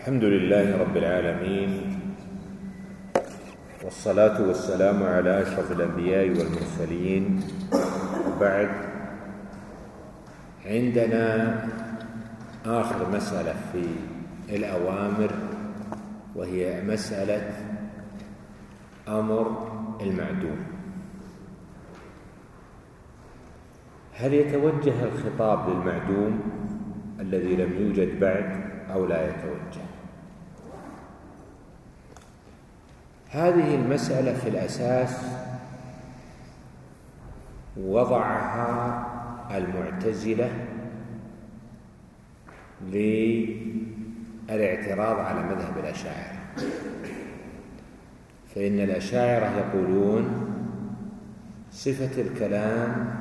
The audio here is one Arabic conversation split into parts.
الحمد لله رب العالمين والصلاة والسلام على أشرف الأنبياء والمرسلين. وبعد عندنا آخر مسألة في الأوامر وهي مسألة أمر المعدوم. هل يتوجه الخطاب للمعدوم الذي لم يوجد بعد أو لا يتوجه؟ هذه المسألة في الأساس وضعها المعتزلة للاعتراض على مذهب الأشاعرة. فإن الأشاعرة يقولون صفة الكلام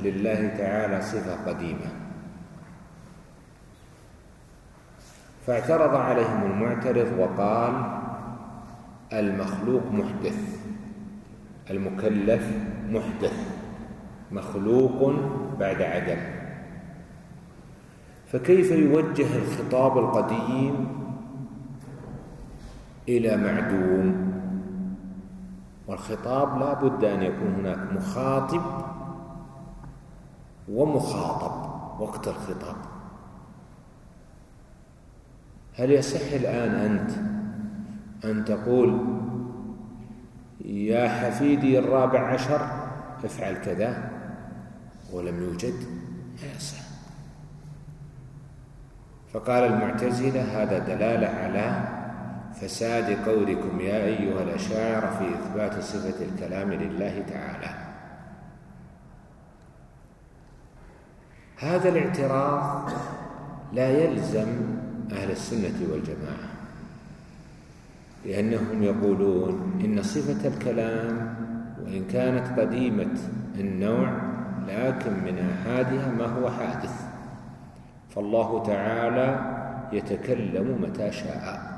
لله تعالى صفة قديمة. فاعترض عليهم المعترض وقال المخلوق محدث. المكلف محدث. مخلوق بعد عدم. فكيف يوجه الخطاب القديم إلى معدوم؟ والخطاب لا بد أن يكون هناك مخاطب ومخاطب وقت الخطاب. هل يصح الآن أنت أن تقول يا حفيدي الرابع عشر افعل كذا ولم يوجد. ما يصح. فقال المعتزلة هذا دلالة على فساد قولكم يا أيها الأشاعرة في إثبات صفة الكلام لله تعالى. هذا الاعتراض لا يلزم أهل السنة والجماعة. لأنهم يقولون إن صفة الكلام وإن كانت قديمة النوع لكن من أحادها ما هو حادث. فالله تعالى يتكلم متى شاء.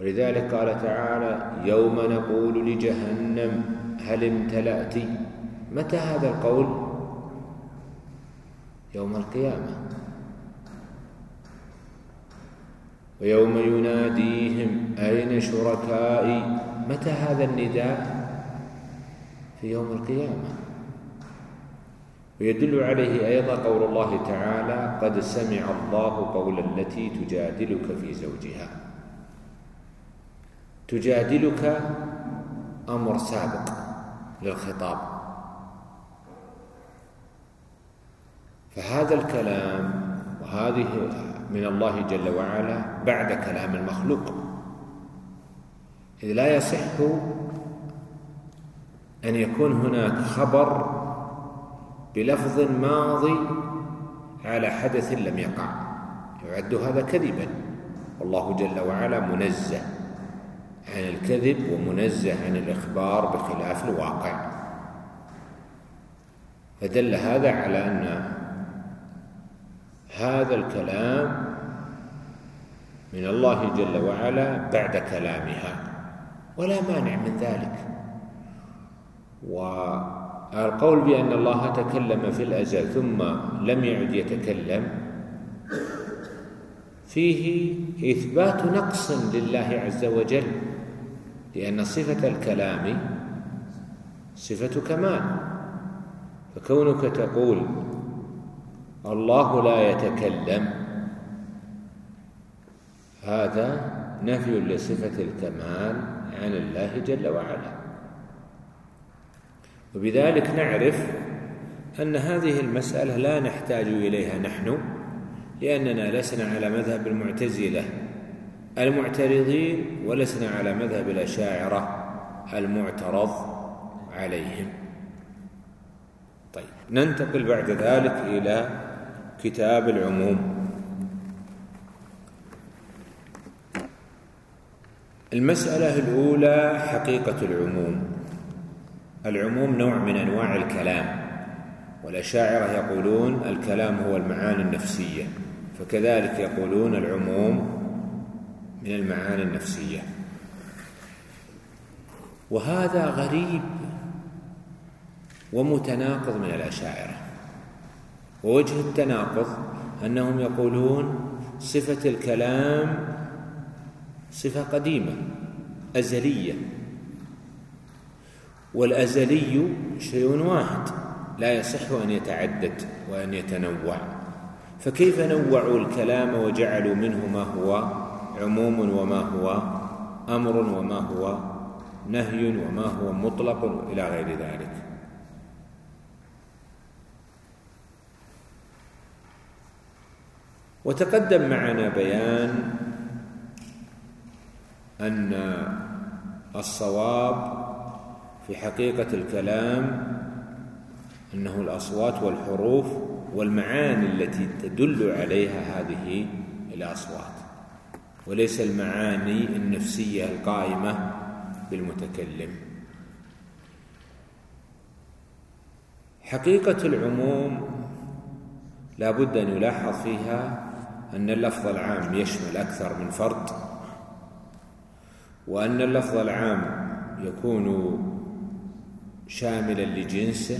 ولذلك قال تعالى يوم نقول لجهنم هل امتلأت؟ متى هذا القول؟ يوم القيامة. ويوم يناديهم أين شركائي؟ متى هذا النداء؟ في يوم القيامة. ويدل عليه أيضا قول الله تعالى قد سمع الله قول التي تجادلك في زوجها. تجادلك أمر سابق للخطاب. فهذا الكلام وهذه من الله جل وعلا بعد كلام المخلوق. إذ لا يصح أن يكون هناك خبر بلفظ ماضي على حدث لم يقع. يعد هذا كذبا. والله جل وعلا منزه عن الكذب ومنزه عن الإخبار بخلاف الواقع. فدل هذا على أن هذا الكلام من الله جل وعلا بعد كلامها ولا مانع من ذلك. والقول بأن الله تكلم في الأزل ثم لم يعد يتكلم فيه إثبات نقص لله عز وجل لأن صفة الكلام صفة كمال. فكونك تقول الله لا يتكلم. هذا نفي لصفة الكمال عن الله جل وعلا. وبذلك نعرف أن هذه المسألة لا نحتاج إليها نحن لأننا لسنا على مذهب المعتزلة المعترضين ولسنا على مذهب الأشاعرة المعترض عليهم. طيب ننتقل بعد ذلك إلى كتاب العموم. المسألة الأولى حقيقة العموم. العموم نوع من أنواع الكلام والأشاعرة يقولون الكلام هو المعاني النفسية فكذلك يقولون العموم من المعاني النفسية. وهذا غريب ومتناقض من الأشاعرة. ووجه التناقض أنهم يقولون صفة الكلام صفة قديمة أزلية. والأزلي شيء واحد لا يصح أن يتعدد وأن يتنوع. فكيف نوعوا الكلام وجعلوا منه ما هو عموم وما هو أمر وما هو نهي وما هو مطلق إلى غير ذلك؟ وتقدم معنا بيان أن الصواب في حقيقة الكلام أنه الأصوات والحروف والمعاني التي تدل عليها هذه الأصوات وليس المعاني النفسية القائمة بالمتكلم. حقيقة العموم لا بد أن يلاحظ فيها أن اللفظ العام يشمل أكثر من فرد وأن اللفظ العام يكون شاملا لجنسه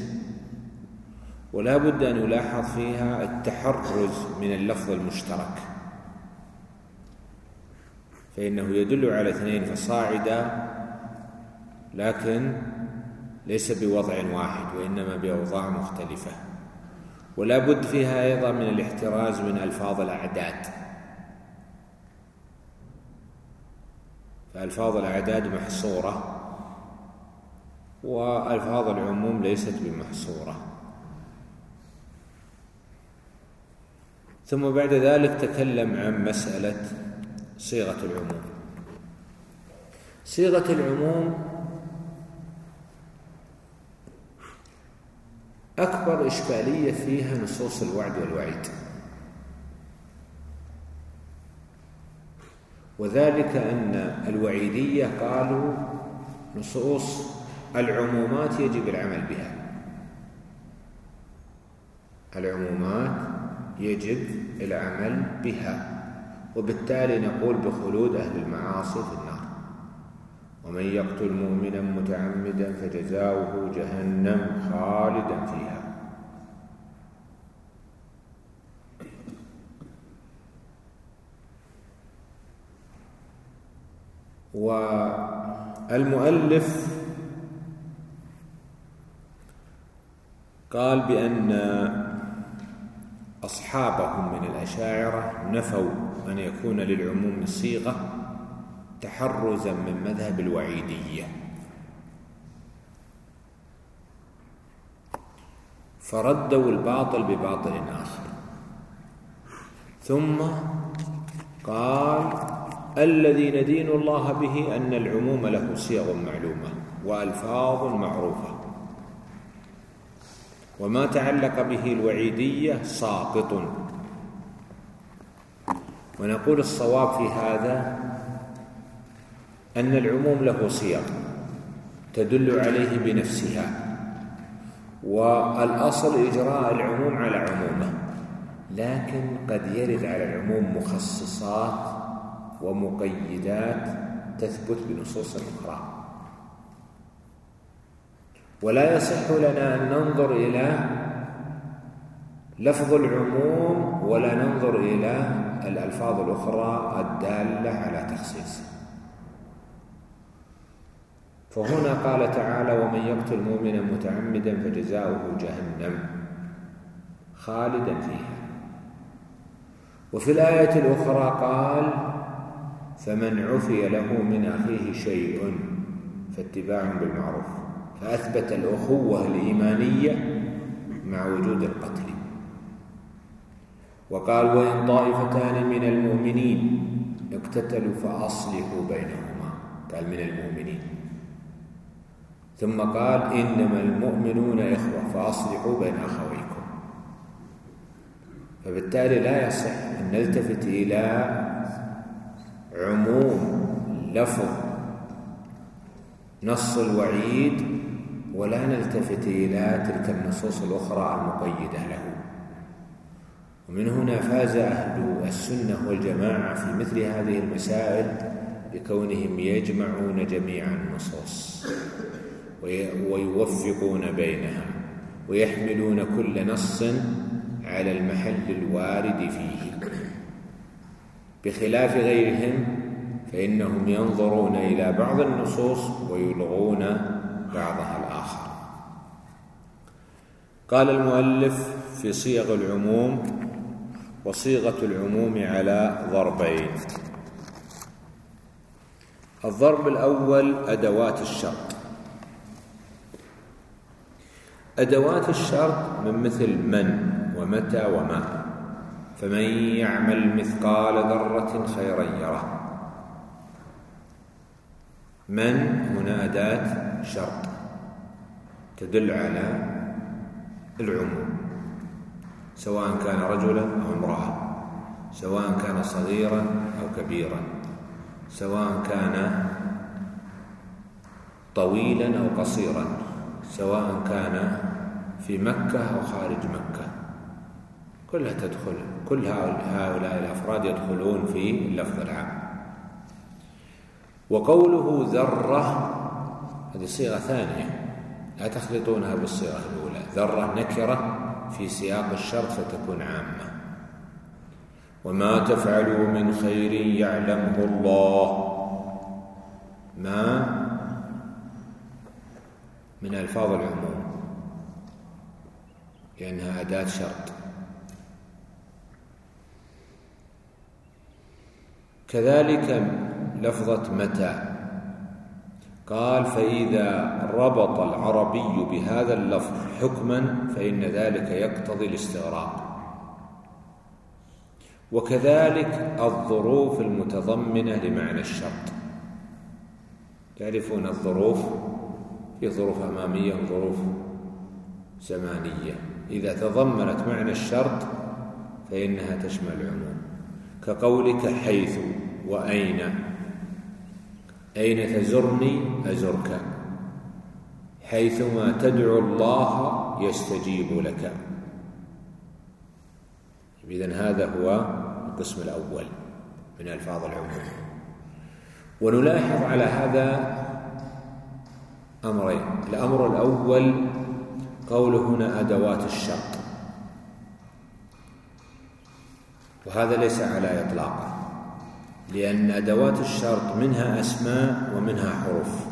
ولا بد أن يلاحظ فيها التحرز من اللفظ المشترك. فإنه يدل على اثنين فصاعدا لكن ليس بوضع واحد وإنما بأوضاع مختلفة. ولا بد فيها أيضا من الاحتراز من ألفاظ الأعداد. فألفاظ الأعداد محصورة وألفاظ العموم ليست بمحصورة. ثم بعد ذلك تكلم عن مسألة صيغة العموم. صيغة العموم أكبر إشكالية فيها نصوص الوعد والوعيد. وذلك أن الوعيدية قالوا نصوص العمومات يجب العمل بها. العمومات يجب العمل بها. وبالتالي نقول بخلود أهل المعاصي في النار. ومن يقتل مؤمنا متعمدا فجزاؤه جهنم خالدا فيها. والمؤلف قال بأن أصحابهم من الأشاعرة نفوا أن يكون للعموم صيغة تحرزا من مذهب الوعيدية. فردوا الباطل بباطل آخر. ثم قال الذي ندين الله به أن العموم له صيغ معلومة وألفاظ معروفة. وما تعلق به الوعيدية ساقط. ونقول الصواب في هذا أن العموم له صيغ تدل عليه بنفسها والأصل إجراء العموم على عمومه لكن قد يرد على العموم مخصصات ومقيدات تثبت بنصوص أخرى. ولا يصح لنا أن ننظر إلى لفظ العموم ولا ننظر إلى الألفاظ الأخرى الدالة على تخصيص فهنا قال تعالى ومن يقتل مؤمنا متعمدا فجزاؤه جهنم خالدا فيها. وفي الآية الأخرى قال فمن عفي له من أخيه شيء فاتباع بالمعروف فأثبت الأخوة الإيمانية مع وجود القتل. وقال وإن طائفتان من المؤمنين اقتتلوا فأصلحوا بينهما قال من المؤمنين. ثم قال إنما المؤمنون إخوة فأصلحوا بين أخويكم. فبالتالي لا يصح أن نلتفت إلى عموم لفظ نص الوعيد ولا نلتفت إلى تلك النصوص الأخرى المقيدة له. ومن هنا فاز أهل السنة والجماعة في مثل هذه المسائل بكونهم يجمعون جميع النصوص. ويوفقون بينها ويحملون كل نص على المحل الوارد فيه. بخلاف غيرهم فإنهم ينظرون إلى بعض النصوص ويلغون بعضها الآخر. قال المؤلف في صيغ العموم وصيغة العموم على ضربين. الضرب الأول أدوات الشرط. أدوات الشرط من مثل من ومتى وما. فمن يعمل مثقال ذرة خيرا يره. من هنا أداة شرط تدل على العموم سواء كان رجلا أو امرأة سواء كان صغيرا أو كبيرا سواء كان طويلا أو قصيرا. سواء كان في مكة أو خارج مكة. كلها تدخل كل هؤلاء الأفراد يدخلون في اللفظ العام. وقوله ذرة هذه صيغة ثانية. لا تخلطونها بالصيغة الأولى. ذرة نكرة في سياق الشرط فتكون عامة. وما تفعلوا من خير يعلمه الله. ما من ألفاظ العموم لأنها أداة شرط. كذلك لفظة متى. قال فإذا ربط العربي بهذا اللفظ حكما فإن ذلك يقتضي الاستغراق. وكذلك الظروف المتضمنة لمعنى الشرط. تعرفون الظروف؟ في ظروف أمامية وظروف زمانية. إذا تضمنت معنى الشرط فإنها تشمل العموم. كقولك حيث وأين؟ أين تزرني؟ أزرك. حيثما تدعو الله يستجيب لك. إذن هذا هو القسم الأول من ألفاظ العموم. ونلاحظ على هذا أمرين. الأمر الأول قول هنا أدوات الشرط. وهذا ليس على إطلاقه لأن أدوات الشرط منها أسماء ومنها حروف.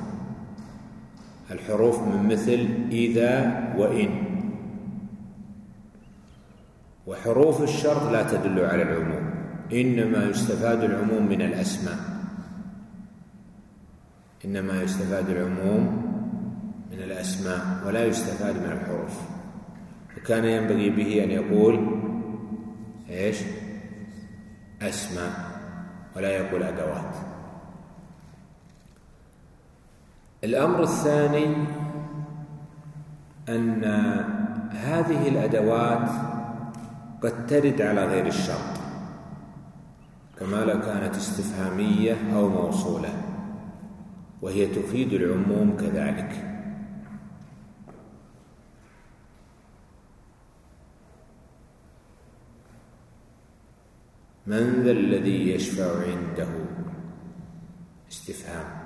الحروف من مثل إذا وإن. وحروف الشرط لا تدل على العموم إنما يستفاد العموم من الأسماء. إنما يستفاد العموم من الأسماء ولا يستفاد من الحروف. فكان ينبغي به أن يقول إيش؟ أسماء ولا يقول أدوات. الأمر الثاني أن هذه الأدوات قد ترد على غير الشرط كما لو كانت استفهامية أو موصولة وهي تفيد العموم كذلك. من ذا الذي يشفع عنده؟ استفهام.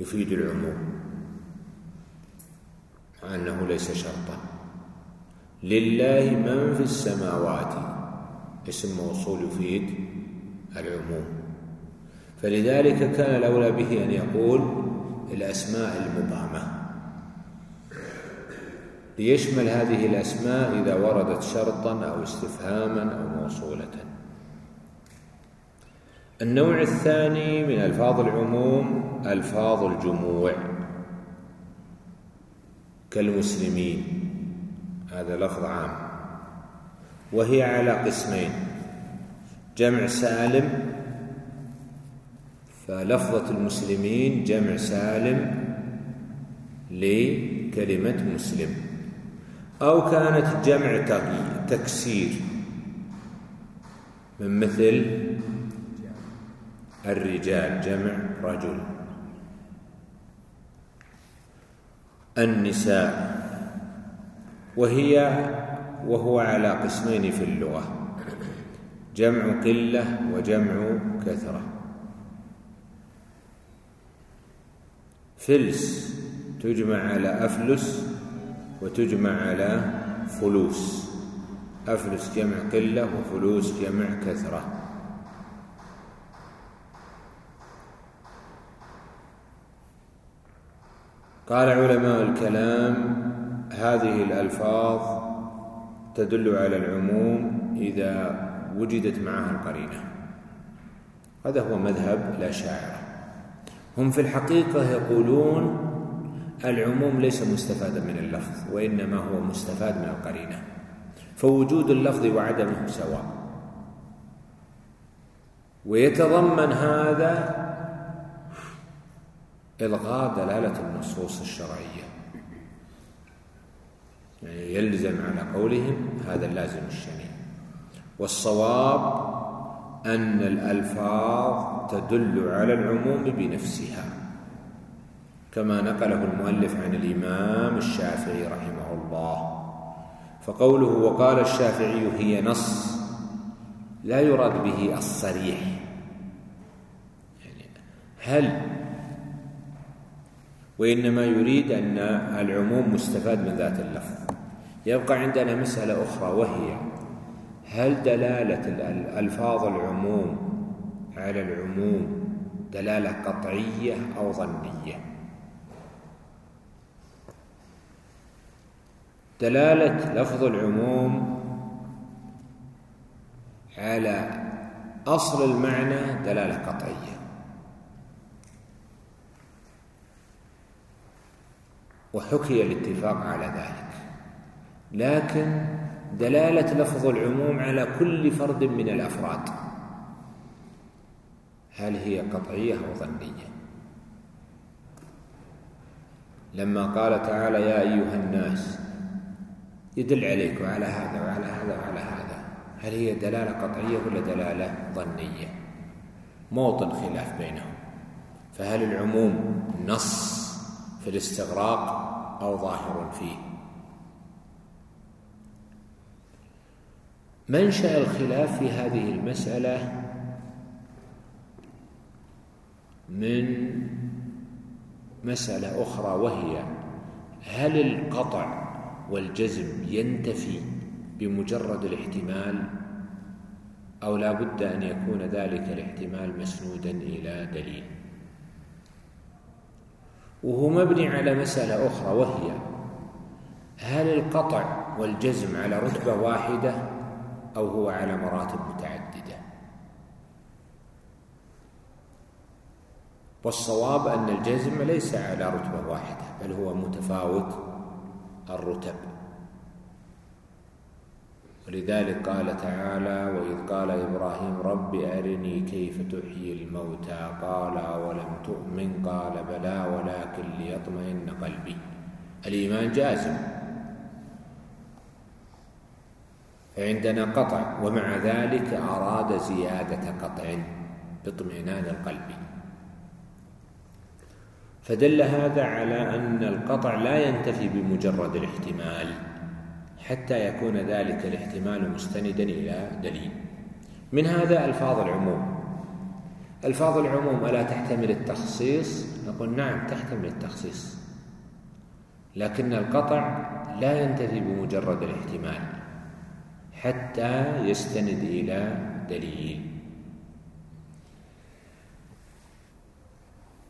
يفيد العموم مع أنه ليس شرطا. لله من في السماوات. اسم موصول يفيد العموم. فلذلك كان الأولى به أن يقول الأسماء المبهمة ليشمل هذه الأسماء إذا وردت شرطا أو استفهاما أو موصولة. النوع الثاني من ألفاظ العموم ألفاظ الجموع. كالمسلمين. هذا لفظ عام. وهي على قسمين. جمع سالم فلفظة المسلمين جمع سالم لكلمة مسلم. أو كانت جمع تكسير. من مثل الرجال جمع رجل. النساء. وهي وهو على قسمين في اللغة. جمع قلة وجمع كثرة. فلس تجمع على أفلس وتجمع على فلوس. أفلس جمع قلة وفلوس جمع كثرة. قال علماء الكلام هذه الألفاظ تدل على العموم إذا وجدت معها القرينة. هذا هو مذهب الأشاعرة هم في الحقيقة يقولون العموم ليس مستفادا من اللفظ وإنما هو مستفاد من القرينة. فوجود اللفظ وعدمه سواء. ويتضمن هذا إلغاء دلالة النصوص الشرعية. يعني يلزم على قولهم هذا اللازم الشنيع. والصواب أن الألفاظ تدل على العموم بنفسها. كما نقله المؤلف عن الإمام الشافعي رحمه الله. فقوله وقال الشافعي هي نص لا يراد به الصريح. يعني هل وإنما يريد أن العموم مستفاد من ذات اللفظ. يبقى عندنا مسألة أخرى وهي هل دلالة ألفاظ العموم على العموم دلالة قطعية أو ظنية؟ دلالة لفظ العموم على أصل المعنى دلالة قطعية. وحكي الاتفاق على ذلك. لكن دلالة لفظ العموم على كل فرد من الأفراد. هل هي قطعية أو ظنية؟ لما قال تعالى يا أيها الناس يدل عليك وعلى هذا وعلى هذا وعلى هذا. هل هي دلالة قطعية ولا دلالة ظنية؟ موطن خلاف بينهم. فهل العموم نص في الاستغراق أو ظاهر فيه؟ منشأ الخلاف في هذه المسألة من مسألة أخرى وهي هل القطع والجزم ينتفي بمجرد الاحتمال أو لا بد أن يكون ذلك الاحتمال مسنودا إلى دليل. وهو مبني على مسألة أخرى وهي هل القطع والجزم على رتبة واحدة أو هو على مراتب متعددة؟ والصواب أن الجزم ليس على رتبة واحدة بل هو متفاوت الرتب. ولذلك قال تعالى وإذ قال إبراهيم رب أرني كيف تحيي الموتى قال ولم تؤمن قال بلى ولكن ليطمئن قلبي الإيمان جازم فعندنا قطع ومع ذلك أراد زيادة قطع باطمئنان القلب فدل هذا على أن القطع لا ينتفي بمجرد الاحتمال حتى يكون ذلك الاحتمال مستندا إلى دليل. من هذا ألفاظ العموم. ألفاظ العموم ألا تحتمل التخصيص؟ نقول نعم تحتمل التخصيص. لكن القطع لا ينتفي بمجرد الاحتمال حتى يستند إلى دليل.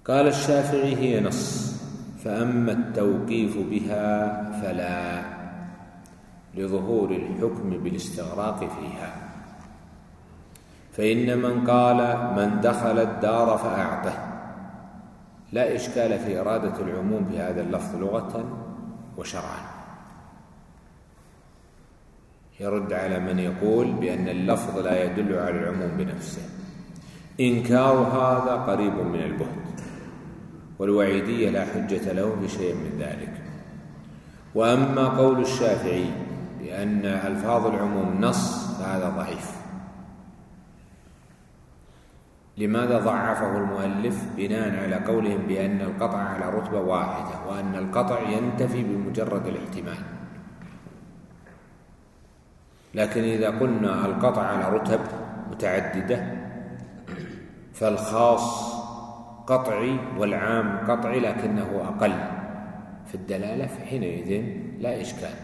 قال الشافعي هي نص فأما التوقيف بها فلا لظهور الحكم بالاستغراق فيها. فإن من قال من دخل الدار فأعطه. لا إشكال في إرادة العموم بهذا اللفظ لغة وشرعا. يرد على من يقول بأن اللفظ لا يدل على العموم بنفسه. إنكار هذا قريب من البهت. والوعيدية لا حجة له بشيء من ذلك. وأما قول الشافعي بأن ألفاظ العموم نص فهذا ضعيف. لماذا ضعفه المؤلف؟ بناء على قولهم بأن القطع على رتبة واحدة وأن القطع ينتفي بمجرد الاحتمال. لكن إذا قلنا القطع على رتب متعددة فالخاص قطعي والعام قطعي لكنه أقل في الدلالة فحينئذ لا إشكال.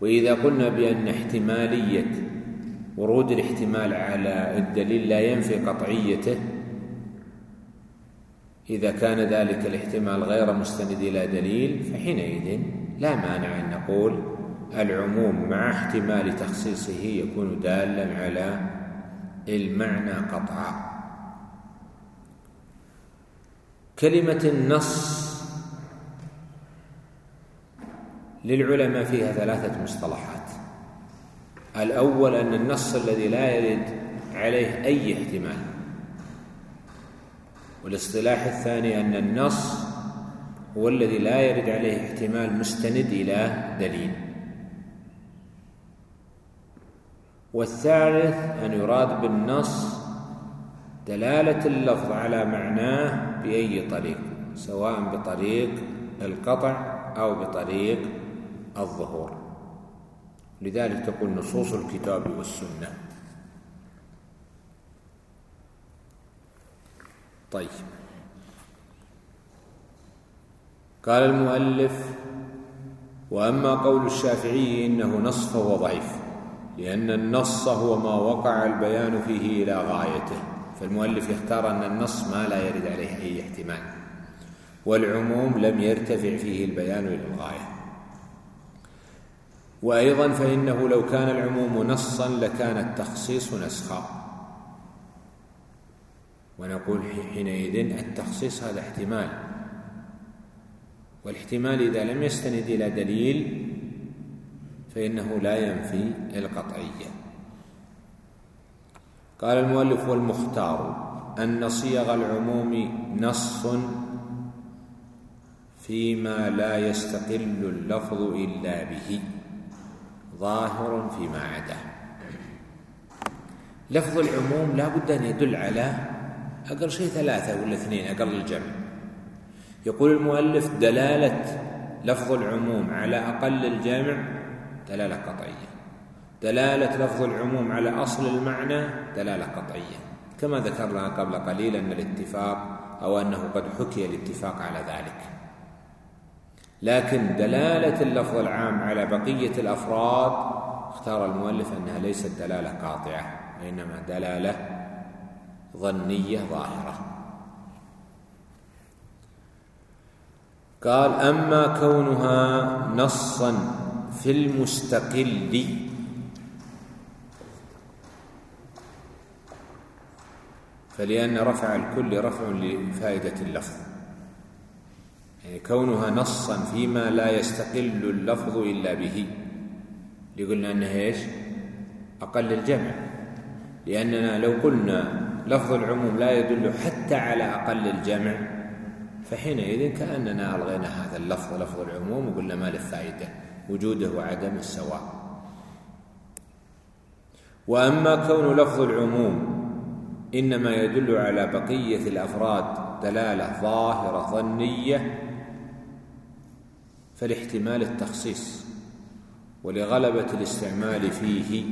وإذا قلنا بأن احتمالية ورود الاحتمال على الدليل لا ينفي قطعيته إذا كان ذلك الاحتمال غير مستند إلى دليل فحينئذ لا مانع أن نقول العموم مع احتمال تخصيصه يكون دالا على المعنى قطعا. كلمة النص للعلماء فيها ثلاثة مصطلحات. الأول أن النص الذي لا يرد عليه أي احتمال. والاصطلاح الثاني أن النص هو الذي لا يرد عليه احتمال مستند إلى دليل. والثالث أن يراد بالنص دلالة اللفظ على معناه بأي طريق سواء بطريق القطع أو بطريق الظهور. لذلك تقول نصوص الكتاب والسنة. طيب. قال المؤلف وأما قول الشافعي إنه نص فهو ضعيف لأن النص هو ما وقع البيان فيه إلى غايته. فالمؤلف يختار أن النص ما لا يرد عليه أي احتمال والعموم لم يرتفع فيه البيان إلى الغاية. وأيضا فإنه لو كان العموم نصا لكان التخصيص نسخا. ونقول حينئذ التخصيص هذا احتمال. والاحتمال إذا لم يستند إلى دليل فإنه لا ينفي القطعية. قال المؤلف والمختار أن صيغ العموم نص فيما لا يستقل اللفظ إلا به ظاهر فيما عداه لفظ العموم لا بد أن يدل على أقل شيء ثلاثة ولا اثنين أقل الجمع. يقول المؤلف دلالة لفظ العموم على أقل الجمع دلالة قطعية. دلالة لفظ العموم على أصل المعنى دلالة قطعية. كما ذكرنا قبل قليل أن الاتفاق أو أنه قد حكي الاتفاق على ذلك. لكن دلالة اللفظ العام على بقية الأفراد اختار المؤلف أنها ليست دلالة قاطعة وإنما دلالة ظنية ظاهرة. قال أما كونها نصا في المستقل فلأن رفع الكل رفع لفائدة اللفظ. يعني كونها نصا فيما لا يستقل اللفظ إلا به. لقلنا أنها إيش؟ أقل الجمع. لأننا لو قلنا لفظ العموم لا يدل حتى على أقل الجمع فحينئذ كأننا ألغينا هذا اللفظ لفظ العموم وقلنا ما له فائدة وجوده وعدم السواء. وأما كون لفظ العموم إنما يدل على بقية الأفراد دلالة ظاهرة ظنية فالاحتمال التخصيص ولغلبة الاستعمال فيه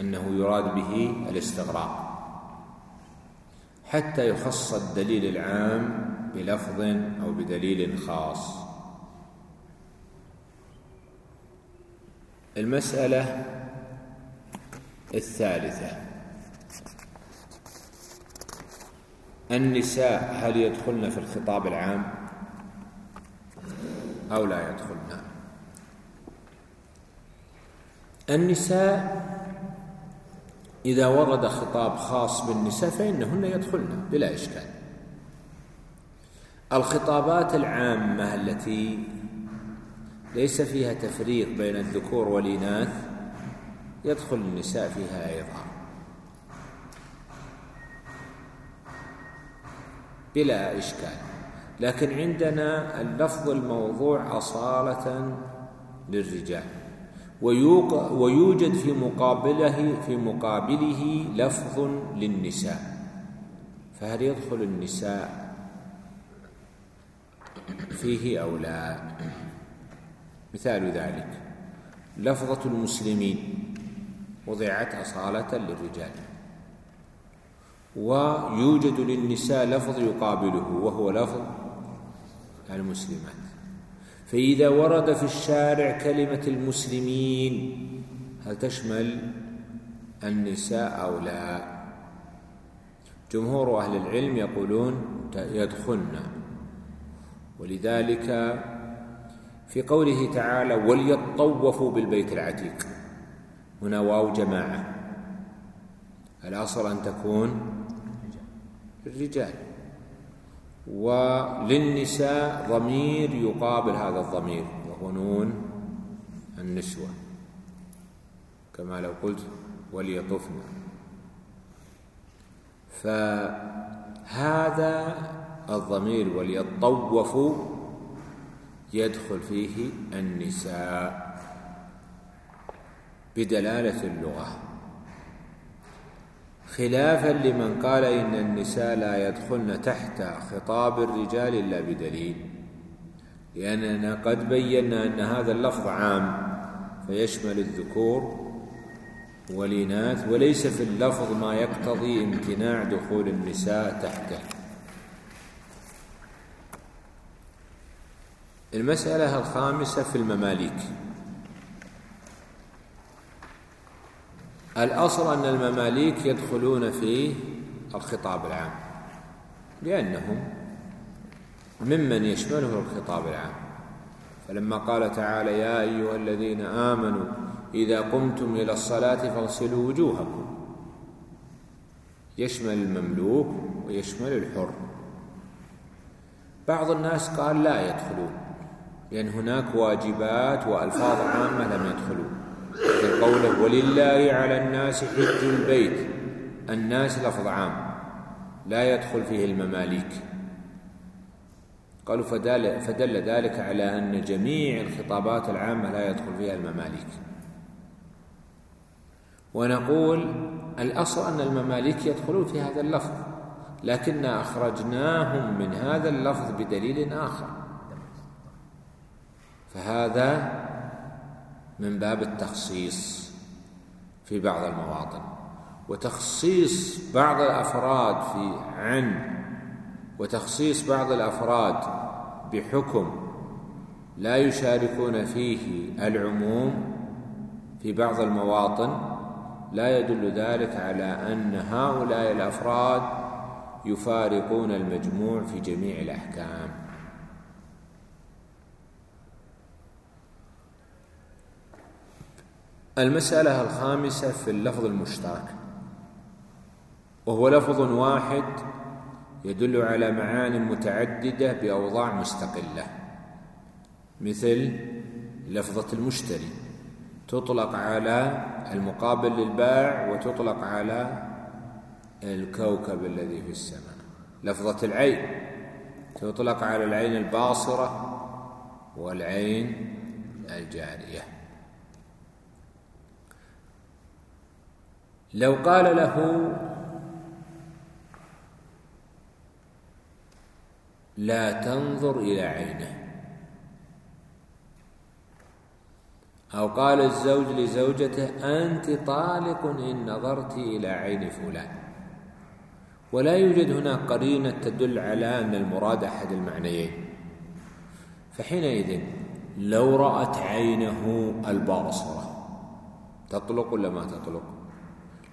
أنه يراد به الاستغراق. حتى يخص الدليل العام بلفظ أو بدليل خاص. المسألة الثالثة. النساء هل يدخلن في الخطاب العام؟ أو لا يدخلن. النساء إذا ورد خطاب خاص بالنساء فإنهن يدخلن بلا إشكال. الخطابات العامة التي ليس فيها تفريق بين الذكور والإناث يدخل النساء فيها أيضا. بلا إشكال. لكن عندنا اللفظ الموضوع أصالة للرجال. ويوجد في مقابله في مقابله لفظ للنساء. فهل يدخل النساء فيه أو لا؟ مثال ذلك. لفظة المسلمين وضعت أصالة للرجال. ويوجد للنساء لفظ يقابله وهو لفظ المسلمات. فإذا ورد في الشارع كلمة المسلمين هل تشمل النساء أو لا؟ جمهور أهل العلم يقولون يدخلن. ولذلك في قوله تعالى وليطوفوا بالبيت العتيق. هنا واو جماعة. الأصل أن تكون الرجال وللنساء ضمير يقابل هذا الضمير وهو نون النسوة. كما لو قلت وليطفن. فهذا الضمير وليطوفوا يدخل فيه النساء بدلالة اللغة. خلافا لمن قال إن النساء لا يدخلن تحت خطاب الرجال إلا بدليل. لأننا قد بينا أن هذا اللفظ عام فيشمل الذكور والإناث وليس في اللفظ ما يقتضي امتناع دخول النساء تحته. المسألة الخامسة في المماليك. الأصل أن المماليك يدخلون في الخطاب العام لأنهم ممن يشمله الخطاب العام. فلما قال تعالى يا أيها الذين آمنوا إذا قمتم إلى الصلاة فاغسلوا وجوهكم. يشمل المملوك ويشمل الحر. بعض الناس قال لا يدخلون لأن هناك واجبات وألفاظ عامة لم يدخلوا مثل قوله ولله على الناس حج البيت الناس لفظ عام لا يدخل فيه المماليك. قالوا فدل, فدل ذلك على أن جميع الخطابات العامة لا يدخل فيها المماليك. ونقول الأصل أن المماليك يدخلون في هذا اللفظ لكن أخرجناهم من هذا اللفظ بدليل آخر. فهذا من باب التخصيص في بعض المواطن وتخصيص بعض الأفراد في عن وتخصيص بعض الأفراد بحكم لا يشاركون فيه العموم في بعض المواطن لا يدل ذلك على أن هؤلاء الأفراد يفارقون المجموع في جميع الأحكام. المسألة الخامسة في اللفظ المشترك وهو لفظ واحد يدل على معان متعددة بأوضاع مستقلة مثل لفظة المشتري تطلق على المقابل للبائع وتطلق على الكوكب الذي في السماء. لفظة العين تطلق على العين الباصرة والعين الجارية. لو قال له لا تنظر إلى عينه أو قال الزوج لزوجته أنت طالق إن نظرت إلى عين فلان. ولا يوجد هنا قرينة تدل على أن المراد أحد المعنيين. فحينئذ لو رأت عينه الباصرة تطلق ولا ما تطلق؟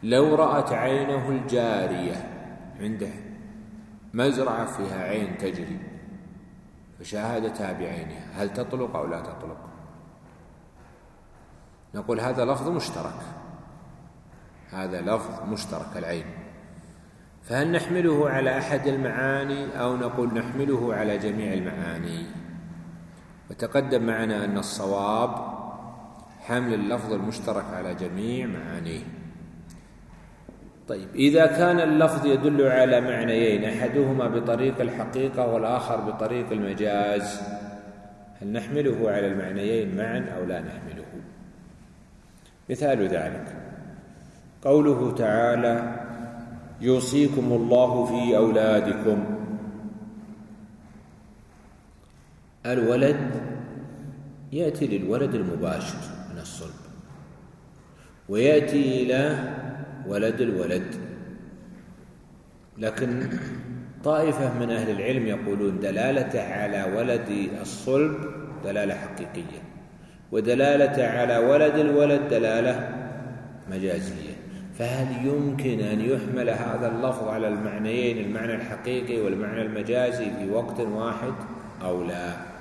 لو رأت عينه الجارية عنده مزرعة فيها عين تجري فشاهدتها بعينها هل تطلق أو لا تطلق؟ نقول هذا لفظ مشترك هذا لفظ مشترك العين. فهل نحمله على أحد المعاني أو نقول نحمله على جميع المعاني؟ وتقدم معنا أن الصواب حمل اللفظ المشترك على جميع معانيه. طيب إذا كان اللفظ يدل على معنيين أحدهما بطريق الحقيقة والآخر بطريق المجاز هل نحمله على المعنيين معا أو لا نحمله؟ مثال ذلك قوله تعالى يوصيكم الله في أولادكم. الولد يأتي للولد المباشر من الصلب ويأتي إلى ولد الولد. لكن طائفة من أهل العلم يقولون دلالته على ولد الصلب دلالة حقيقية ودلالته على ولد الولد دلالة مجازية. فهل يمكن أن يحمل هذا اللفظ على المعنيين المعنى الحقيقي والمعنى المجازي في وقت واحد أو لا؟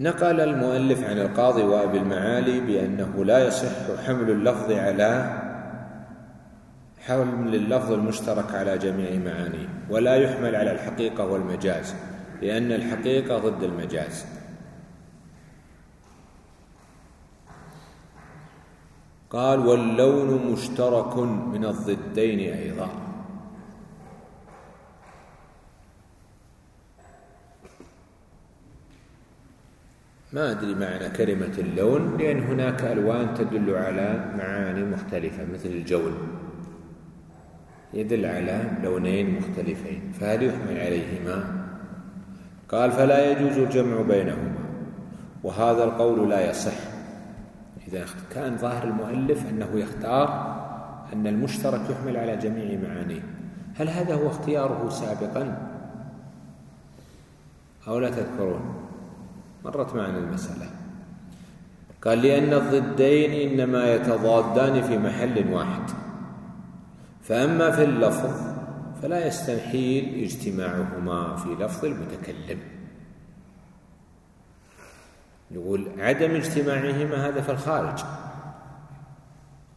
نقل المؤلف عن القاضي وأبي المعالي بأنه لا يصح حمل اللفظ على حمل اللفظ المشترك على جميع معانيه ولا يحمل على الحقيقة والمجاز لأن الحقيقة ضد المجاز. قال واللون مشترك من الضدين أيضا. ما أدري معنى كلمة اللون لأن هناك ألوان تدل على معاني مختلفة مثل الجول يدل على لونين مختلفين فهل يحمل عليهما؟ قال فلا يجوز الجمع بينهما وهذا القول لا يصح. إذا كان ظاهر المؤلف أنه يختار أن المشترك يحمل على جميع معانيه. هل هذا هو اختياره سابقا؟ أو لا تذكرون؟ مرت معنا المسألة. قال لأن الضدين إنما يتضادان في محل واحد. فأما في اللفظ فلا يستحيل اجتماعهما في لفظ المتكلم. نقول عدم اجتماعهما هذا في الخارج.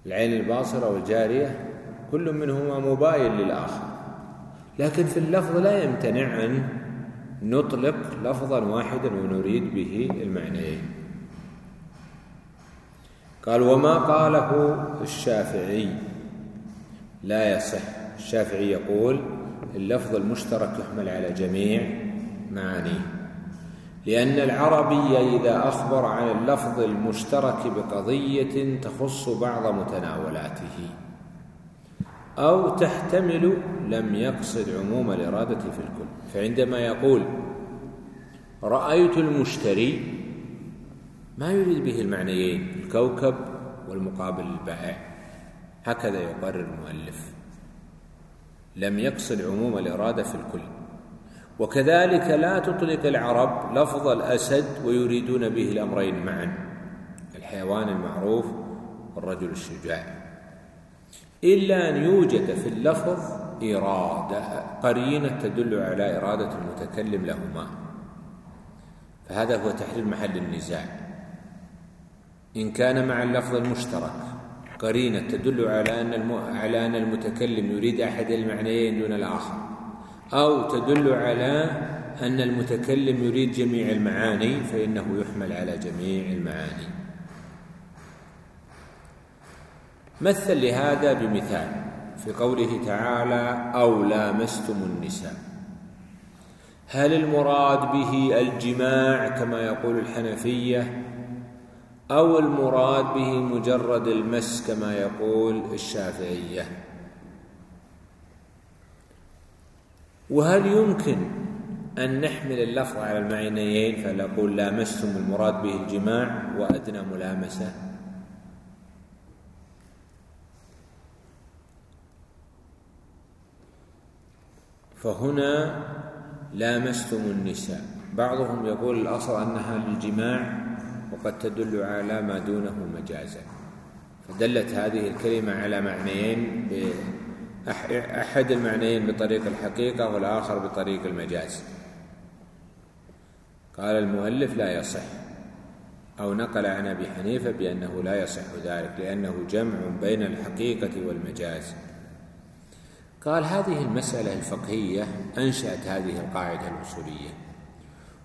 العين الباصرة والجارية كل منهما مباين للآخر. لكن في اللفظ لا يمتنع أن نطلق لفظا واحدا ونريد به المعنيين. قال وما قاله الشافعي؟ لا يصح. الشافعي يقول اللفظ المشترك يحمل على جميع معانيه. لأن العربي إذا أخبر عن اللفظ المشترك بقضية تخص بعض متناولاته. أو تحتمل لم يقصد عموم الإرادة في الكل. فعندما يقول رأيت المشتري ما يريد به المعنيين الكوكب والمقابل البائع. هكذا يقرر المؤلف. لم يقصد عموم الإرادة في الكل. وكذلك لا تطلق العرب لفظ الأسد ويريدون به الأمرين معا. الحيوان المعروف والرجل الشجاع. إلا أن يوجد في اللفظ إرادة. قرينة تدل على إرادة المتكلم لهما. فهذا هو تحرير محل النزاع. إن كان مع اللفظ المشترك قرينة تدل على أن على أن المتكلم يريد أحد المعنيين دون الآخر. أو تدل على أن المتكلم يريد جميع المعاني فإنه يحمل على جميع المعاني. مثل لهذا بمثال في قوله تعالى أو لامستم النساء هل المراد به الجماع كما يقول الحنفية؟ أو المراد به مجرد المس كما يقول الشافعية؟ وهل يمكن أن نحمل اللفظ على المعنيين فنقول لامستم المراد به الجماع وأدنى ملامسة؟ فهنا لامستم النساء. بعضهم يقول الأصل أنها للجماع وقد تدل على ما دونه مجازا. فدلت هذه الكلمة على معنيين أحد المعنيين بطريق الحقيقة والآخر بطريق المجاز. قال المؤلف لا يصح أو نقل عن أبي حنيفة بأنه لا يصح ذلك لأنه جمع بين الحقيقة والمجاز. قال هذه المسألة الفقهية أنشأت هذه القاعدة الأصولية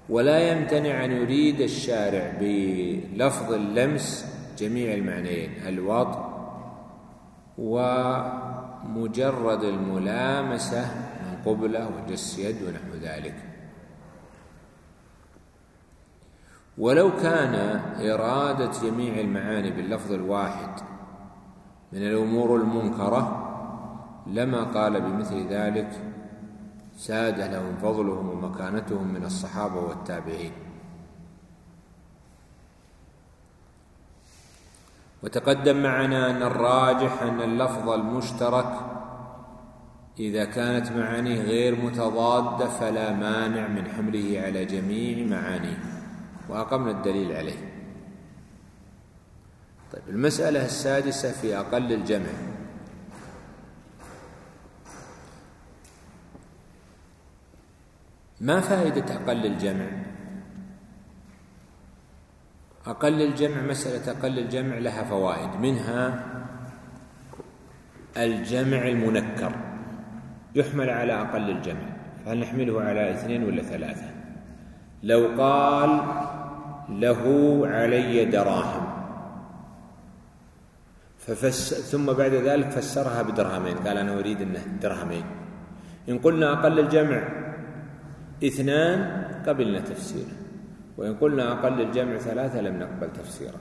ولا يمتنع أن يريد الشارع بلفظ اللمس جميع المعنيين الوضع ومجرد الملامسة من قبلة وجس يد ونحو ذلك. ولو كان إرادة جميع المعاني باللفظ الواحد من الأمور المنكرة لما قال بمثل ذلك ساد لهم فضلهم ومكانتهم من الصحابة والتابعين. وتقدم معنا أن الراجح أن اللفظ المشترك إذا كانت معانيه غير متضادة فلا مانع من حمله على جميع معانيه وأقمنا الدليل عليه. طيب المسألة السادسة في أقل الجمع. ما فائدة أقل الجمع؟ أقل الجمع مسألة أقل الجمع لها فوائد. منها الجمع المنكر. يحمل على أقل الجمع. فهل نحمله على اثنين ولا ثلاثة؟ لو قال له علي دراهم. ففس ثم بعد ذلك فسرها بدرهمين. قال أنا أريد أنه درهمين. إن قلنا أقل الجمع اثنان قبلنا تفسيره. وإن قلنا أقل الجمع ثلاثة لم نقبل تفسيره.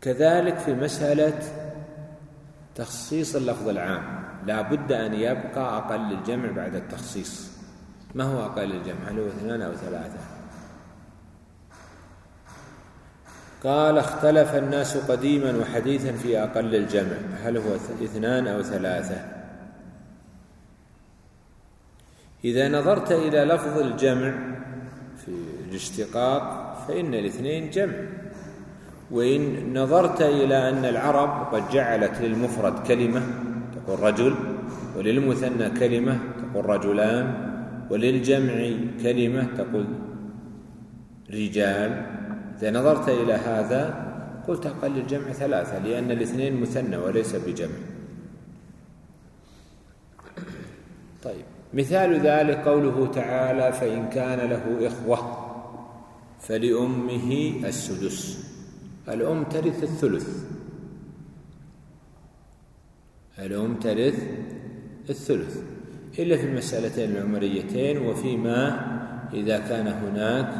كذلك في مسألة تخصيص اللفظ العام. لا بد أن يبقى أقل الجمع بعد التخصيص. ما هو أقل الجمع؟ هل هو اثنان أو ثلاثة؟ قال اختلف الناس قديما وحديثا في أقل الجمع. هل هو اثنان أو ثلاثة؟ إذا نظرت إلى لفظ الجمع في الاشتقاق فإن الاثنين جمع. وإن نظرت إلى أن العرب قد جعلت للمفرد كلمة تقول رجل وللمثنى كلمة تقول رجلان وللجمع كلمة تقول رجال. إذا نظرت إلى هذا قلت أقل الجمع ثلاثة لأن الاثنين مثنى وليس بجمع. طيب. مثال ذلك قوله تعالى فإن كان له إخوة فلأمه السدس. الأم ترث الثلث. الأم ترث الثلث. إلا في المسألتين العمريتين وفيما إذا كان هناك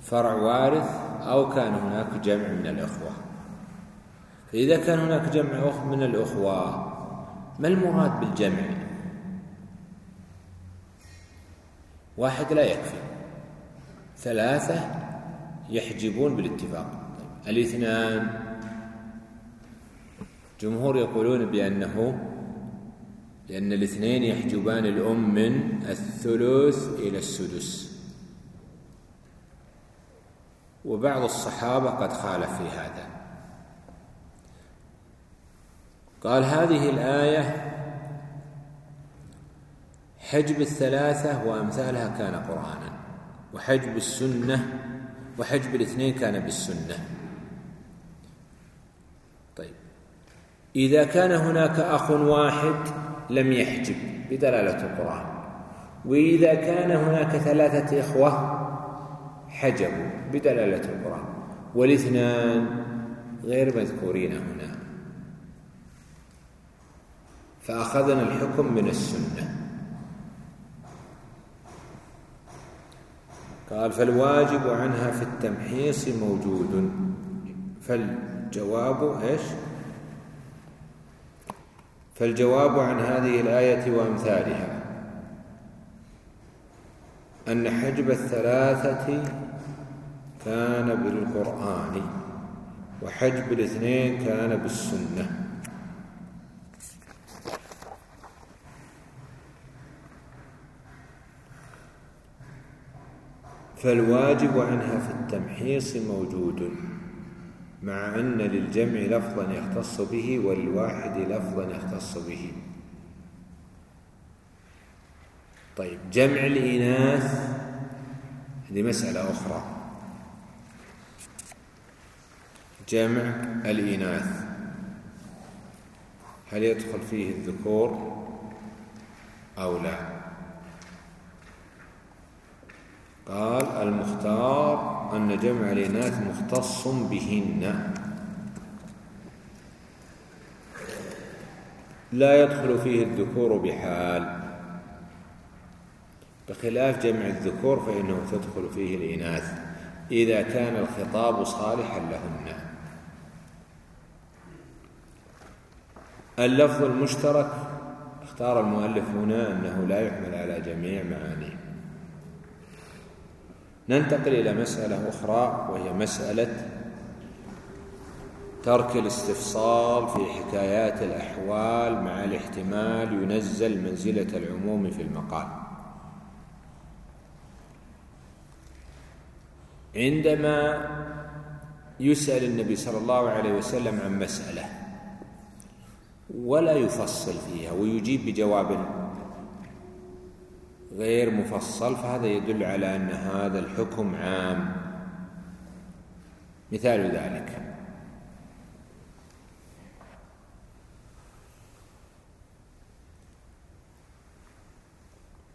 فرع وارث أو كان هناك جمع من الأخوة. فإذا كان هناك جمع من الأخوة ما المراد بالجمع؟ واحد لا يكفي. ثلاثة يحجبون بالاتفاق. الاثنان. جمهور يقولون بأنه لأن الاثنين يحجبان الأم من الثلث إلى السدس. وبعض الصحابة قد خالف في هذا. قال هذه الآية حجب الثلاثة وأمثالها كان قرآنا وحجب السنة وحجب الاثنين كان بالسنة. طيب. إذا كان هناك أخ واحد لم يحجب بدلالة القرآن. وإذا كان هناك ثلاثة إخوة حجبوا بدلالة القرآن. والاثنان غير مذكورين هنا. فأخذنا الحكم من السنة. قال فالواجب عنها في التمحيص موجود. فالجواب إيش؟ فالجواب عن هذه الآية وأمثالها. أن حجب الثلاثة كان بالقرآن وحجب الاثنين كان بالسنة. فالواجب عنها في التمحيص موجود مع أن للجمع لفظا يختص به وللواحد لفظا يختص به. طيب جمع الإناث هذه مسألة أخرى. جمع الإناث. هل يدخل فيه الذكور أو لا؟ قال المختار أن جمع الإناث مختص بهن. لا يدخل فيه الذكور بحال. بخلاف جمع الذكور فإنه تدخل فيه الإناث إذا كان الخطاب صالحا لهن. اللفظ المشترك اختار المؤلف هنا أنه لا يحمل على جميع معانيه. ننتقل إلى مسألة أخرى وهي مسألة ترك الاستفصال في حكايات الأحوال مع الاحتمال ينزل منزلة العموم في المقال. عندما يسأل النبي صلى الله عليه وسلم عن مسألة ولا يفصل فيها ويجيب بجواب غير مفصل فهذا يدل على أن هذا الحكم عام. مثال ذلك.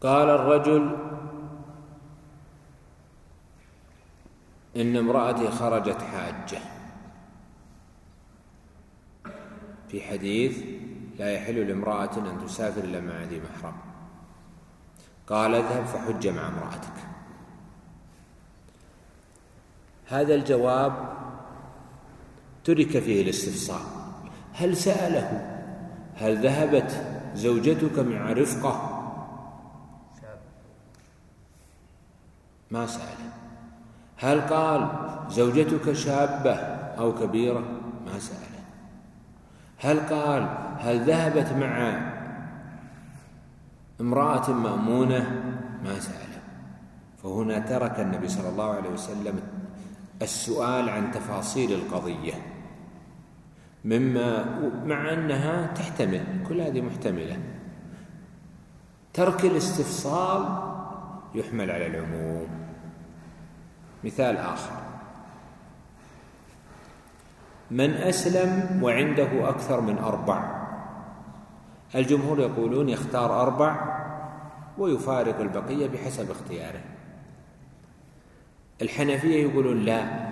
قال الرجل إن امرأتي خرجت حاجة. في حديث لا يحل لامرأة أن تسافر إلا مع ذي محرم. قال اذهب فحج مع امرأتك. هذا الجواب ترك فيه الاستفصال. هل سأله؟ هل ذهبت زوجتك مع رفقة؟ ما سأله هل قال زوجتك شابة أو كبيرة؟ ما سأله هل قال هل ذهبت مع امرأة مأمونة ما سأله فهنا ترك النبي صلى الله عليه وسلم السؤال عن تفاصيل القضية. مما مع أنها تحتمل كل هذه محتملة. ترك الاستفصال يحمل على العموم. مثال آخر. من أسلم وعنده أكثر من أربع. الجمهور يقولون يختار أربع ويفارق البقية بحسب اختياره. الحنفية يقولون لا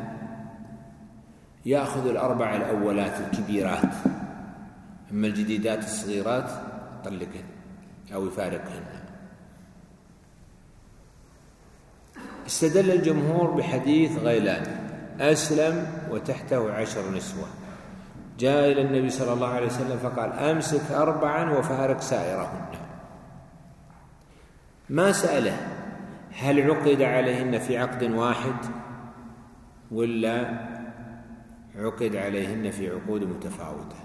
يأخذ الأربع الأولات الكبيرات أما الجديدات الصغيرات يطلقهن أو يفارقهن. استدل الجمهور بحديث غيلان أسلم وتحته عشر نسوة. جاء إلى النبي صلى الله عليه وسلم فقال أمسك أربعا وفارق سائرهن. ما سأله هل عقد عليهن في عقد واحد؟ ولا عقد عليهن في عقود متفاوتة.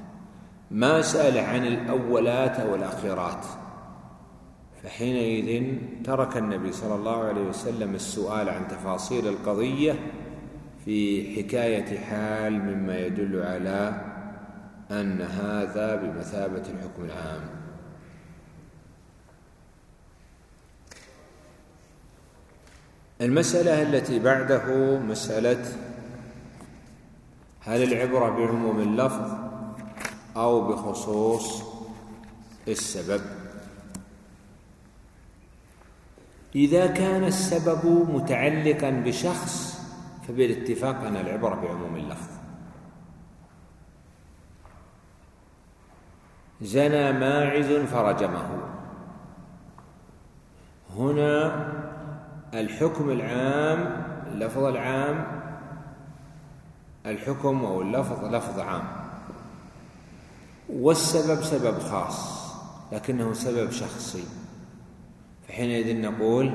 ما سأل عن الأولات أو الأخيرات فحينئذ ترك النبي صلى الله عليه وسلم السؤال عن تفاصيل القضية في حكاية حال مما يدل على أن هذا بمثابة الحكم العام. المسألة التي بعده مسألة هل العبرة بعموم اللفظ أو بخصوص السبب؟ إذا كان السبب متعلقا بشخص فبالاتفاق أن العبرة بعموم اللفظ. زنى ماعز فرجمه. هنا الحكم العام اللفظ العام الحكم أو اللفظ لفظ عام. والسبب سبب خاص لكنه سبب شخصي. فحينئذ نقول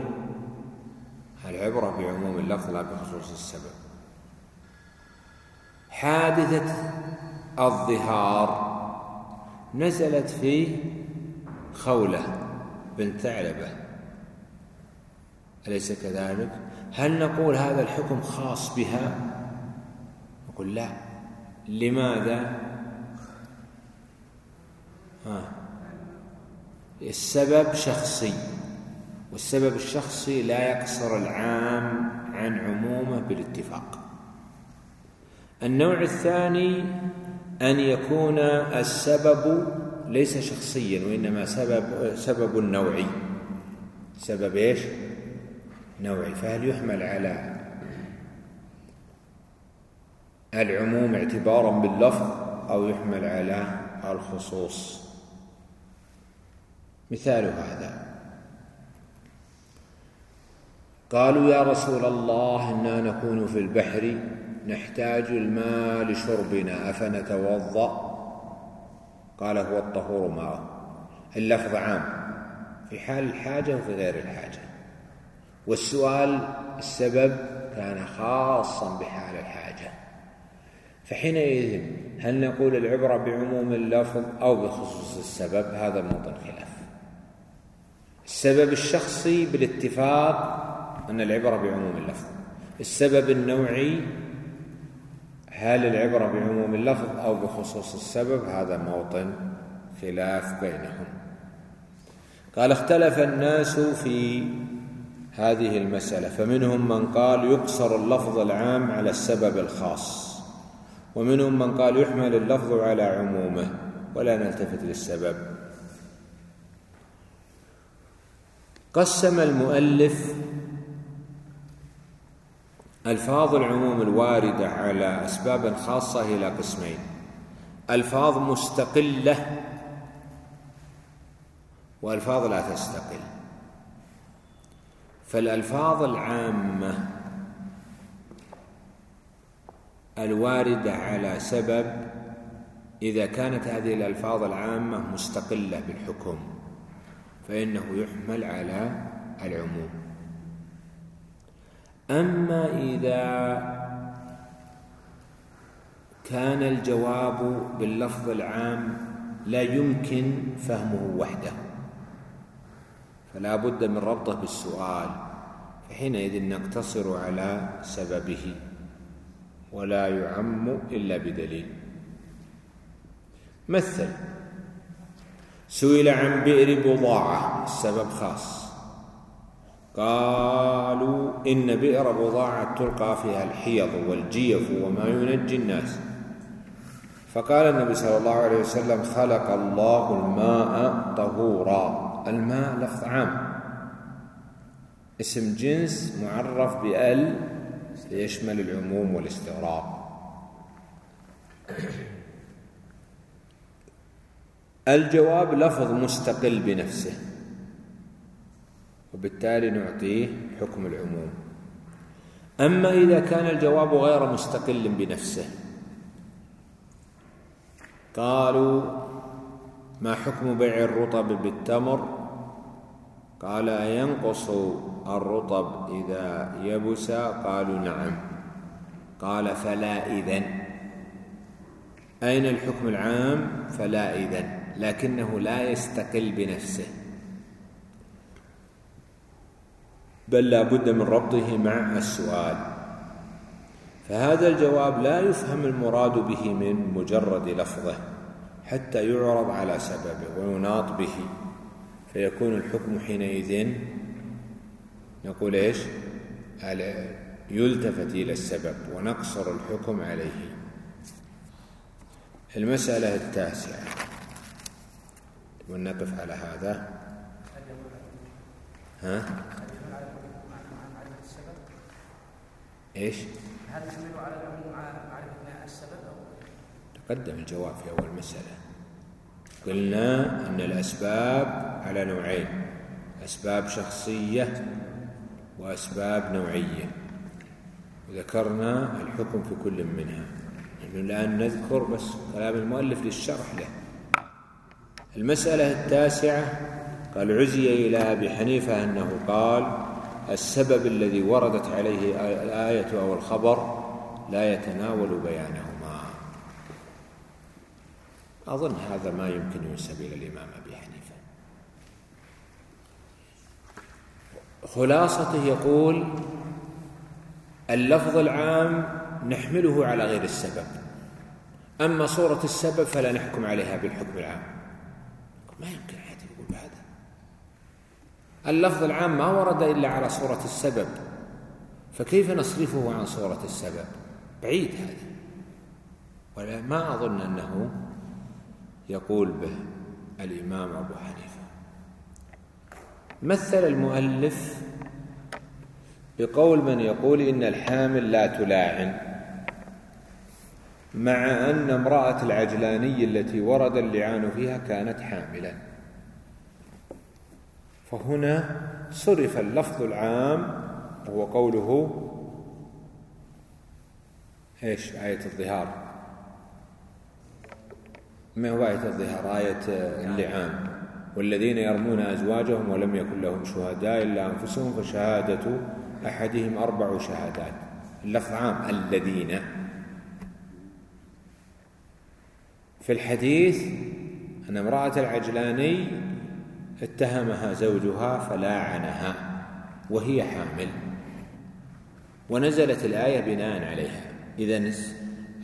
العبرة بعموم اللفظ لا بخصوص السبب. حادثة الظهار. نزلت في خولة بنت ثعلبة أليس كذلك؟ هل نقول هذا الحكم خاص بها؟ نقول لا لماذا؟ ها السبب شخصي والسبب الشخصي لا يقصر العام عن عمومه بالاتفاق النوع الثاني أن يكون السبب ليس شخصيا وإنما سبب سبب نوعي. سبب إيش؟ نوعي. فهل يحمل على العموم اعتبارا باللفظ أو يحمل على الخصوص؟ مثال هذا. قالوا يا رسول الله إنا نكون في البحر نحتاج الماء لشربنا أفنتوضأ؟ قال هو الطهور ماء اللفظ عام. في حال الحاجة وفي غير الحاجة. والسؤال السبب كان خاصا بحال الحاجة. فحينئذ هل نقول العبرة بعموم اللفظ أو بخصوص السبب؟ هذا موطن خلاف. السبب الشخصي بالاتفاق أن العبرة بعموم اللفظ. السبب النوعي هل العبرة بعموم اللفظ أو بخصوص السبب؟ هذا موطن خلاف بينهم. قال اختلف الناس في هذه المسألة فمنهم من قال يقصر اللفظ العام على السبب الخاص ومنهم من قال يحمل اللفظ على عمومه ولا نلتفت للسبب. قسم المؤلف الفاظ العموم الواردة على أسباب خاصة إلى قسمين. الفاظ مستقلة والفاظ لا تستقل. فالألفاظ العامة الواردة على سبب إذا كانت هذه الألفاظ العامة مستقلة بالحكم فإنه يحمل على العموم. أما إذا كان الجواب باللفظ العام لا يمكن فهمه وحده فلا بد من ربطه بالسؤال فحينئذ نقتصر على سببه ولا يعم إلا بدليل. مثل سئل عن بئر بضاعة السبب خاص. قالوا إن بئر بضاعة تلقى فيها الحيض والجيف وما ينجي الناس. فقال النبي صلى الله عليه وسلم خلق الله الماء طهورا. الماء لفظ عام. اسم جنس معرف بأل يشمل العموم والاستغراق. الجواب لفظ مستقل بنفسه. وبالتالي نعطيه حكم العموم. أما إذا كان الجواب غير مستقل بنفسه قالوا ما حكم بيع الرطب بالتمر؟ قال أينقص الرطب إذا يبس؟ قالوا نعم. قال فلا إذن. أين الحكم العام؟ فلا إذن لكنه لا يستقل بنفسه. بل لا بد من ربطه مع السؤال. فهذا الجواب لا يفهم المراد به من مجرد لفظه حتى يعرض على سببه ويناط به. فيكون الحكم حينئذ نقول إيش؟ يلتفت إلى السبب ونقصر الحكم عليه. المسألة التاسعة. ونقف على هذا. ها؟ إيش؟ هل يحمل على العموم معرفة السبب أو؟ تقدم الجواب في أول مسألة. قلنا أن الأسباب على نوعين أسباب شخصية وأسباب نوعية. وذكرنا الحكم في كل منها. نحن الآن نذكر بس كلام المؤلف للشرح له. المسألة التاسعة قال عزي إلى أبي حنيفة أنه قال السبب الذي وردت عليه الآية أو الخبر لا يتناول بيانه أظن هذا ما يمكن ينسب إلى الإمام أبي حنيفة. خلاصته يقول اللفظ العام نحمله على غير السبب. أما صورة السبب فلا نحكم عليها بالحكم العام. ما يمكن. اللفظ العام ما ورد إلا على صورة السبب. فكيف نصرفه عن صورة السبب؟ بعيد هذا. ولا ما أظن أنه يقول به الإمام أبو حنيفة. مثل المؤلف بقول من يقول إن الحامل لا تلاعن مع أن امرأة العجلاني التي ورد اللعان فيها كانت حاملا. فهنا صرف اللفظ العام وهو قوله إيش؟ آية الظهار. ما هو آية الظهار؟ آية اللعان. والذين يرمون أزواجهم ولم يكن لهم شهداء إلا أنفسهم فشهادة أحدهم أربع شهادات. اللفظ عام الذين. في الحديث أن امرأة العجلاني اتهمها زوجها فلاعنها وهي حامل. ونزلت الآية بناء عليها. إذا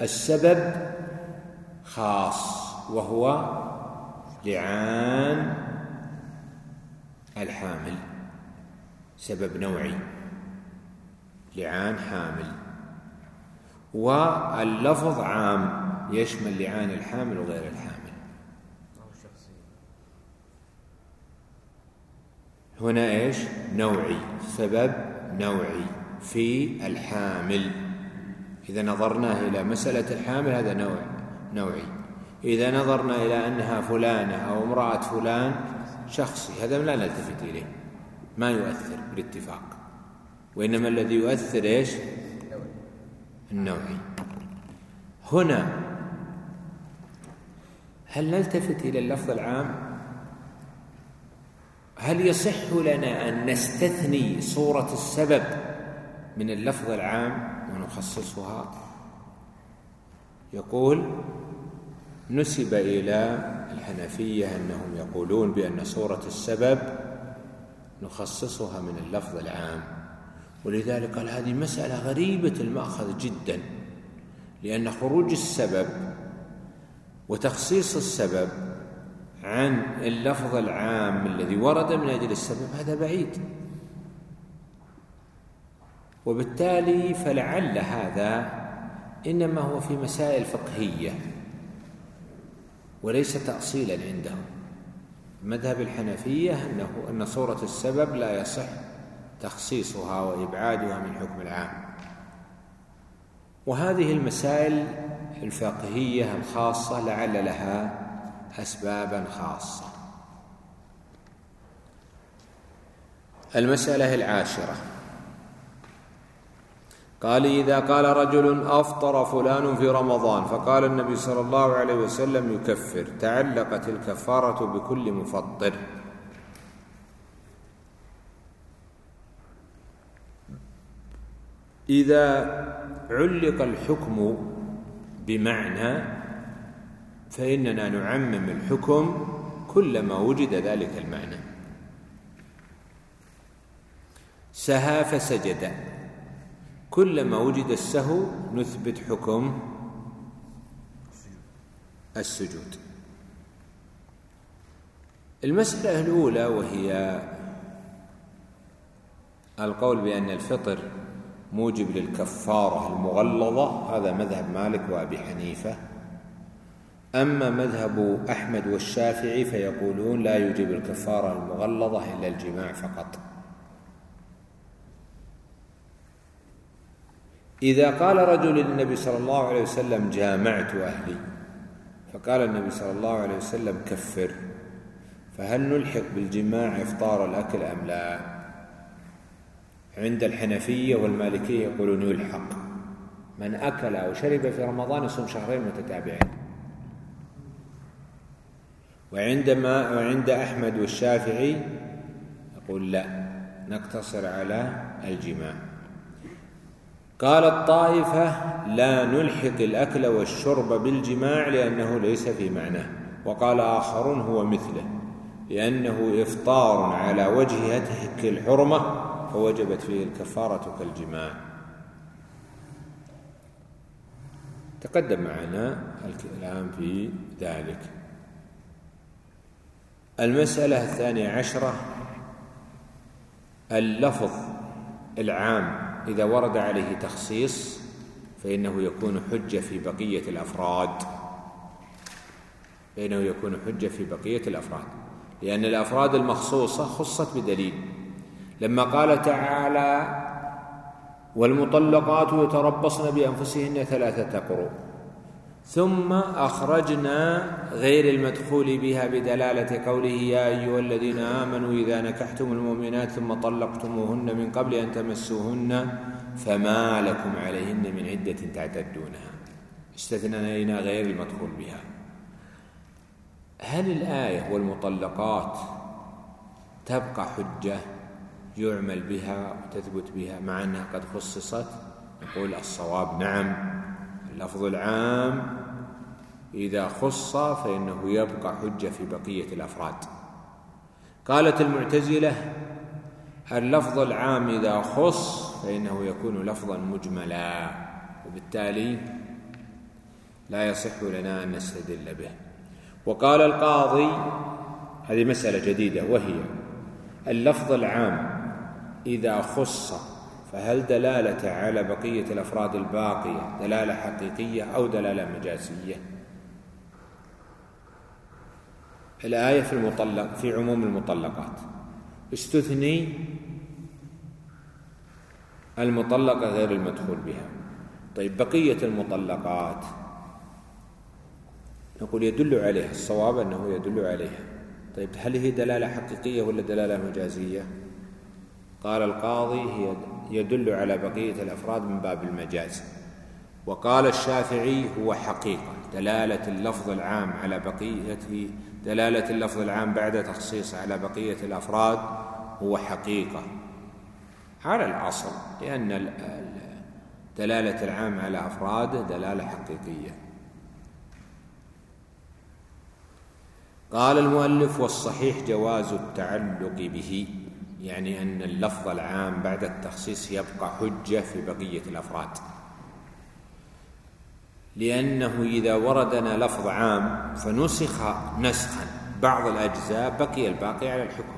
السبب خاص وهو لعان الحامل. سبب نوعي. لعان حامل. واللفظ عام يشمل لعان الحامل وغير الحامل. هنا إيش؟ نوعي. سبب نوعي في الحامل. إذا نظرنا إلى مسألة الحامل هذا نوع نوعي. إذا نظرنا إلى أنها فلانة أو امرأة فلان شخصي هذا لا نلتفت إليه. ما يؤثر بالاتفاق. وإنما الذي يؤثر إيش؟ النوعي. هنا هل نلتفت إلى اللفظ العام؟ هل يصح لنا أن نستثني صورة السبب من اللفظ العام ونخصصها؟ يقول نسب إلى الحنفية أنهم يقولون بأن صورة السبب نخصصها من اللفظ العام. ولذلك قال هذه مسألة غريبة المأخذ جدا لأن خروج السبب وتخصيص السبب عن اللفظ العام الذي ورد من أجل السبب هذا بعيد. وبالتالي فلعل هذا إنما هو في مسائل فقهية وليس تأصيلا عندهم. مذهب الحنفية أنه أن صورة السبب لا يصح تخصيصها وإبعادها من حكم العام. وهذه المسائل الفقهية الخاصة لعل لها أسبابا خاصة. المسألة العاشرة. قال إذا قال رجل أفطر فلان في رمضان فقال النبي صلى الله عليه وسلم يكفر تعلقت الكفارة بكل مفطر. إذا علق الحكم بمعنى فإننا نعمم الحكم كلما وجد ذلك المعنى. سها فسجد. كلما وجد السهو نثبت حكم السجود. المسألة الأولى وهي القول بأن الفطر موجب للكفارة المغلظة. هذا مذهب مالك وأبي حنيفة. أما مذهب أحمد والشافعي فيقولون لا يوجب الكفارة المغلظة إلا الجماع فقط. إذا قال رجل للنبي صلى الله عليه وسلم جامعت أهلي فقال النبي صلى الله عليه وسلم كفر فهل نلحق بالجماع إفطار الأكل أم لا؟ عند الحنفية والمالكية يقولون يلحق. من أكل أو شرب في رمضان يصوم شهرين متتابعين. وعندما وعند أحمد والشافعي يقول لا نقتصر على الجماع. قالت طائفة لا نلحق الأكل والشرب بالجماع لأنه ليس في معناه وقال آخرون هو مثله لأنه إفطار على وجه هتك الحرمة فوجبت فيه الكفارة كالجماع. تقدم معنا الكلام في ذلك. المسألة الثانية عشرة اللفظ العام إذا ورد عليه تخصيص فإنه يكون حجة في بقية الأفراد. فإنه يكون حجة في بقية الأفراد. لأن الأفراد المخصوصة خصت بدليل. لما قال تعالى والمطلقات يتربصن بأنفسهن ثلاثة قروء ثم أخرجنا غير المدخول بها بدلالة قوله يا أيها الذين آمنوا إذا نكحتم المؤمنات ثم طلقتموهن من قبل أن تمسوهن فما لكم عليهن من عدة تعتدونها. استثنينا غير المدخول بها. هل الآية والمطلقات تبقى حجة يعمل بها وتثبت بها مع أنها قد خصصت؟ نقول الصواب نعم. اللفظ العام إذا خص فإنه يبقى حجة في بقية الأفراد. قالت المعتزلة اللفظ العام إذا خص فإنه يكون لفظا مجملا وبالتالي لا يصح لنا أن نستدل به. وقال القاضي هذه مسألة جديدة وهي اللفظ العام إذا خص فهل دلالة على بقية الأفراد الباقية دلالة حقيقية أو دلالة مجازية؟ الآية في المطلق في عموم المطلقات. استثني المطلقة غير المدخول بها. طيب بقية المطلقات. نقول يدل عليها الصواب أنه يدل عليها. طيب هل هي دلالة حقيقية ولا دلالة مجازية؟ قال القاضي هي يدل على بقية الأفراد من باب المجاز. وقال الشافعي هو حقيقة. دلالة اللفظ العام على بقية دلالة اللفظ العام بعد تخصيصه على بقية الأفراد هو حقيقة. على الأصل لأن دلالة العام على أفراد دلالة حقيقية. قال المؤلف والصحيح جواز التعلق به يعني أن اللفظ العام بعد التخصيص يبقى حجة في بقية الأفراد. لأنه إذا وردنا لفظ عام فنسخ نسخا. بعض الأجزاء بقي الباقي على الحكم.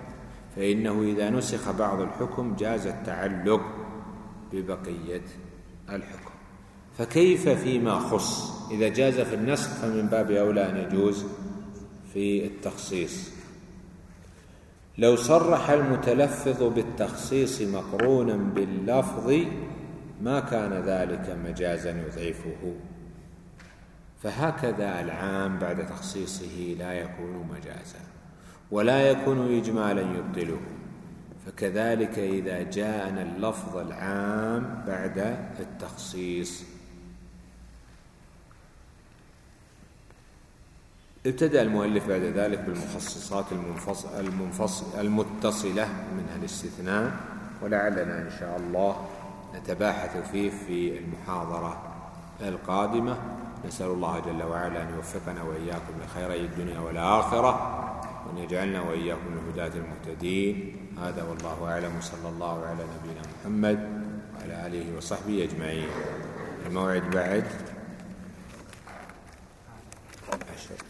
فإنه إذا نسخ بعض الحكم جاز التعلق ببقية الحكم. فكيف فيما خص؟ إذا جاز في النسخ فمن باب أولى أن يجوز في التخصيص. لو صرح المتلفظ بالتخصيص مقرونا باللفظ ما كان ذلك مجازا يضعفه. فهكذا العام بعد تخصيصه لا يكون مجازا ولا يكون إجمالا يبطله. فكذلك إذا جاءنا اللفظ العام بعد التخصيص. ابتدأ المؤلف بعد ذلك بالمخصصات المنفصل المنفصل المتصلة منها الاستثناء ولعلنا إن شاء الله نتباحث فيه في المحاضرة القادمة. نسأل الله جل وعلا أن يوفقنا وإياكم لخيري الدنيا والآخرة وأن يجعلنا وإياكم من هداة المهتدين. هذا والله أعلم صلى الله على نبينا محمد وعلى آله وصحبه أجمعين. الموعد بعد؟ عشر.